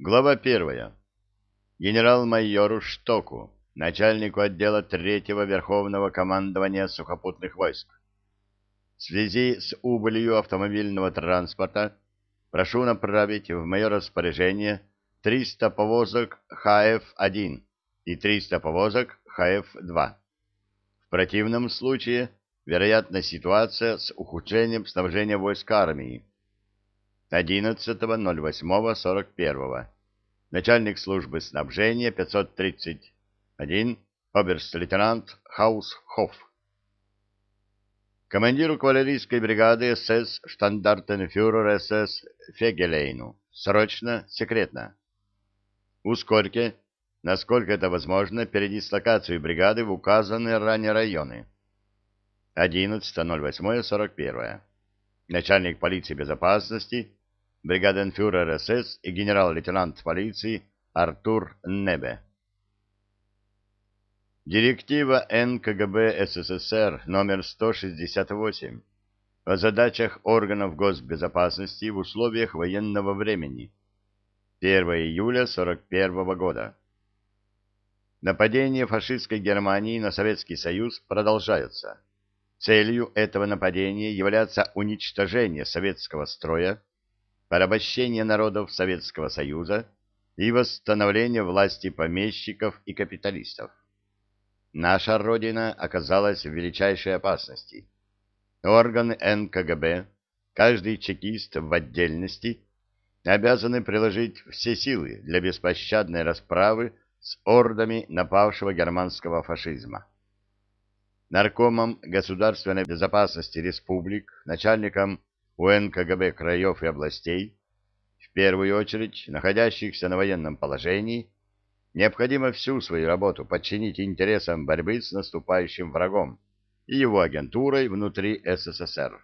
Глава первая. Генерал-майору Штоку, начальнику отдела третьего Верховного командования сухопутных войск. В связи с убылью автомобильного транспорта прошу направить в мое распоряжение 300 повозок ХФ-1 и 300 повозок ХФ-2. В противном случае вероятна ситуация с ухудшением снабжения войск армии. 11.08.41. Начальник службы снабжения 531, оберст-лейтенант Хаусхоф. Командиру кавалерийской бригады СС штандартенфюрер СС Фегелейну. Срочно, секретно. Ускорьте, насколько это возможно, передислокацию бригады в указанные ранее районы. 11.08.41. Начальник полиции безопасности бригаденфюрер СС и генерал-лейтенант полиции Артур Небе. Директива НКГБ СССР номер 168 о задачах органов госбезопасности в условиях военного времени. 1 июля 1941 года. Нападение фашистской Германии на Советский Союз продолжается. Целью этого нападения является уничтожение советского строя, порабощение народов Советского Союза и восстановление власти помещиков и капиталистов. Наша Родина оказалась в величайшей опасности. Органы НКГБ, каждый чекист в отдельности, обязаны приложить все силы для беспощадной расправы с ордами напавшего германского фашизма. Наркомом государственной безопасности республик, начальником УНКГБ краев и областей, в первую очередь находящихся на военном положении, необходимо всю свою работу подчинить интересам борьбы с наступающим врагом и его агентурой внутри СССР.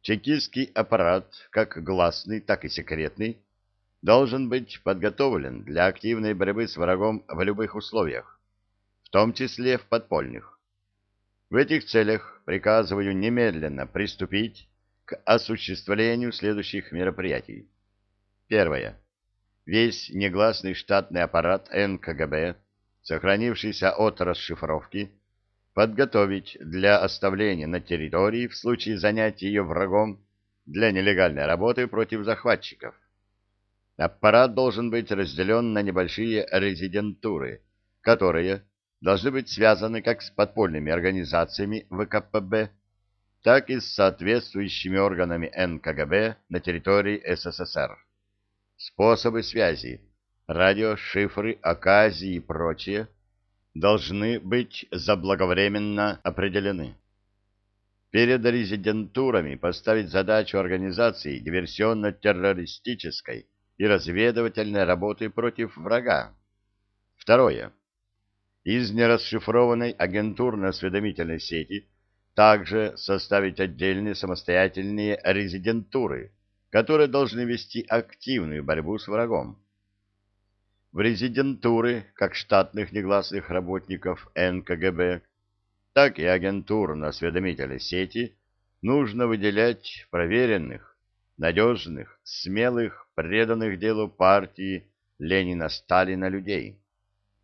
Чекистский аппарат, как гласный, так и секретный, должен быть подготовлен для активной борьбы с врагом в любых условиях, в том числе в подпольных. В этих целях приказываю немедленно приступить к осуществлению следующих мероприятий. Первое. Весь негласный штатный аппарат НКГБ, сохранившийся от расшифровки, подготовить для оставления на территории в случае занятия ее врагом для нелегальной работы против захватчиков. Аппарат должен быть разделен на небольшие резидентуры, которые должны быть связаны как с подпольными организациями ВКПБ, так и с соответствующими органами НКГБ на территории СССР. Способы связи, радио, шифры, оказии и прочее должны быть заблаговременно определены. Перед резидентурами поставить задачу организации диверсионно-террористической и разведывательной работы против врага. Второе. Из нерасшифрованной агентурно-осведомительной сети – также составить отдельные самостоятельные резидентуры, которые должны вести активную борьбу с врагом. В резидентуры как штатных негласных работников НКГБ, так и агентурно-осведомительной сети нужно выделять проверенных, надежных, смелых, преданных делу партии Ленина-Сталина людей,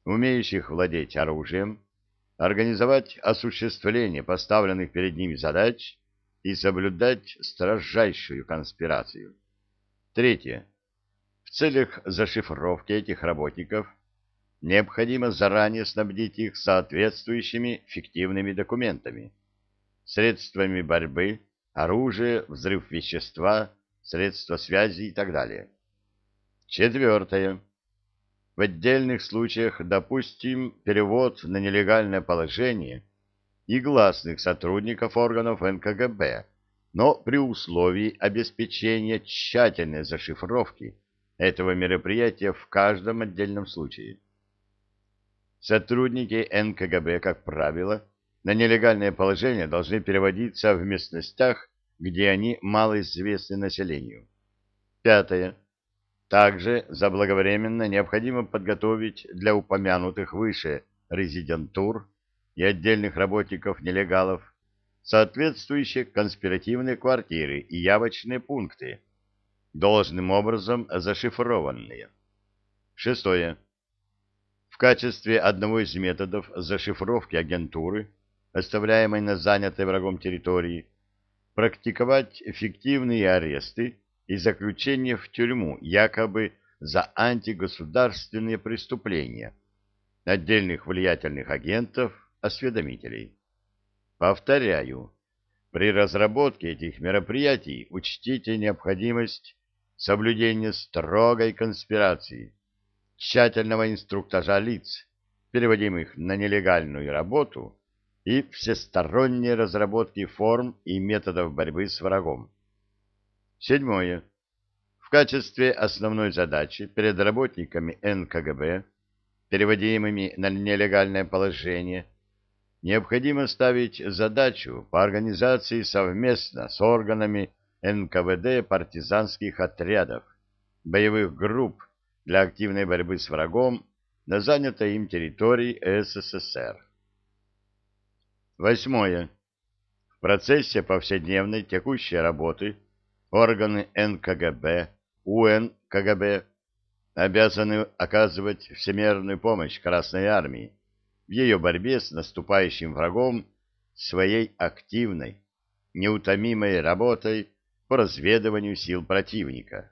умеющих владеть оружием, организовать осуществление поставленных перед ними задач и соблюдать строжайшую конспирацию. Третье. В целях зашифровки этих работников необходимо заранее снабдить их соответствующими фиктивными документами, средствами борьбы, оружие, взрыв вещества, средства связи и так далее. Четвертое. В отдельных случаях допустим перевод на нелегальное положение и гласных сотрудников органов НКГБ, но при условии обеспечения тщательной зашифровки этого мероприятия в каждом отдельном случае. Сотрудники НКГБ, как правило, на нелегальное положение должны переводиться в местностях, где они малоизвестны населению. Пятое. Также заблаговременно необходимо подготовить для упомянутых выше резидентур и отдельных работников-нелегалов соответствующие конспиративные квартиры и явочные пункты, должным образом зашифрованные. Шестое. В качестве одного из методов зашифровки агентуры, оставляемой на занятой врагом территории, практиковать фиктивные аресты и заключение в тюрьму якобы за антигосударственные преступления отдельных влиятельных агентов-осведомителей. Повторяю, при разработке этих мероприятий учтите необходимость соблюдения строгой конспирации, тщательного инструктажа лиц, переводимых на нелегальную работу, и всесторонней разработки форм и методов борьбы с врагом. Седьмое. В качестве основной задачи перед работниками НКГБ, переводимыми на нелегальное положение, необходимо ставить задачу по организации совместно с органами НКВД партизанских отрядов, боевых групп для активной борьбы с врагом на занятой им территории СССР. Восьмое. В процессе повседневной текущей работы органы НКГБ, УНКГБ обязаны оказывать всемерную помощь Красной Армии в ее борьбе с наступающим врагом своей активной, неутомимой работой по разведыванию сил противника,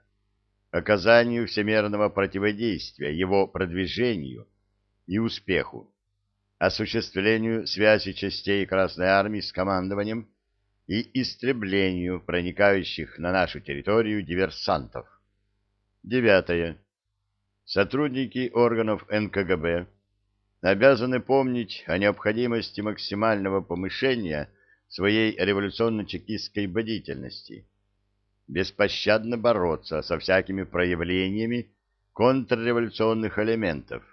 оказанию всемерного противодействия его продвижению и успеху, осуществлению связи частей Красной Армии с командованием и истреблению проникающих на нашу территорию диверсантов. Девятое. Сотрудники органов НКГБ обязаны помнить о необходимости максимального помышения своей революционно-чекистской бдительности, беспощадно бороться со всякими проявлениями контрреволюционных элементов,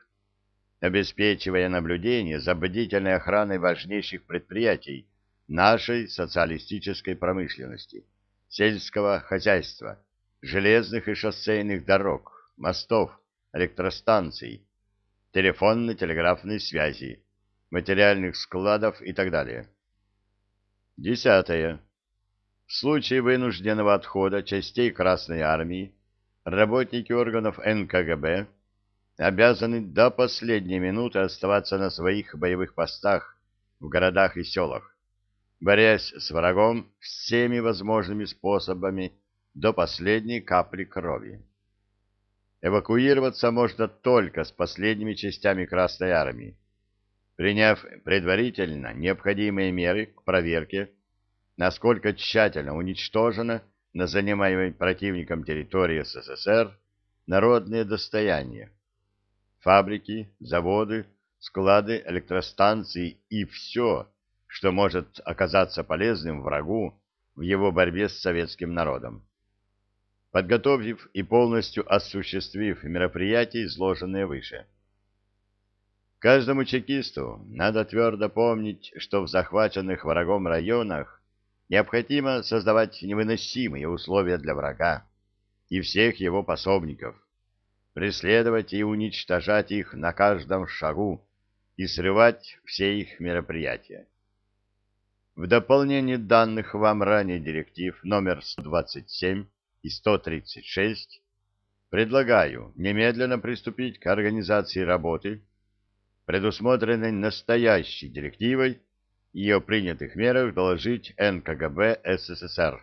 обеспечивая наблюдение за бдительной охраной важнейших предприятий нашей социалистической промышленности, сельского хозяйства, железных и шоссейных дорог, мостов, электростанций, телефонно-телеграфной связи, материальных складов и так далее. Десятое. В случае вынужденного отхода частей Красной Армии работники органов НКГБ обязаны до последней минуты оставаться на своих боевых постах в городах и селах, борясь с врагом всеми возможными способами до последней капли крови. Эвакуироваться можно только с последними частями Красной Армии, приняв предварительно необходимые меры к проверке, насколько тщательно уничтожено на занимаемой противником территории СССР народные достояния, фабрики, заводы, склады, электростанции и все, что может оказаться полезным врагу в его борьбе с советским народом подготовив и полностью осуществив мероприятия, изложенные выше. Каждому чекисту надо твердо помнить, что в захваченных врагом районах необходимо создавать невыносимые условия для врага и всех его пособников, преследовать и уничтожать их на каждом шагу и срывать все их мероприятия. В дополнение данных вам ранее директив номер 127 и 136 предлагаю немедленно приступить к организации работы, предусмотренной настоящей директивой, и о принятых мерах доложить НКГБ СССР.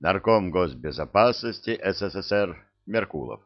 Нарком госбезопасности СССР Меркулов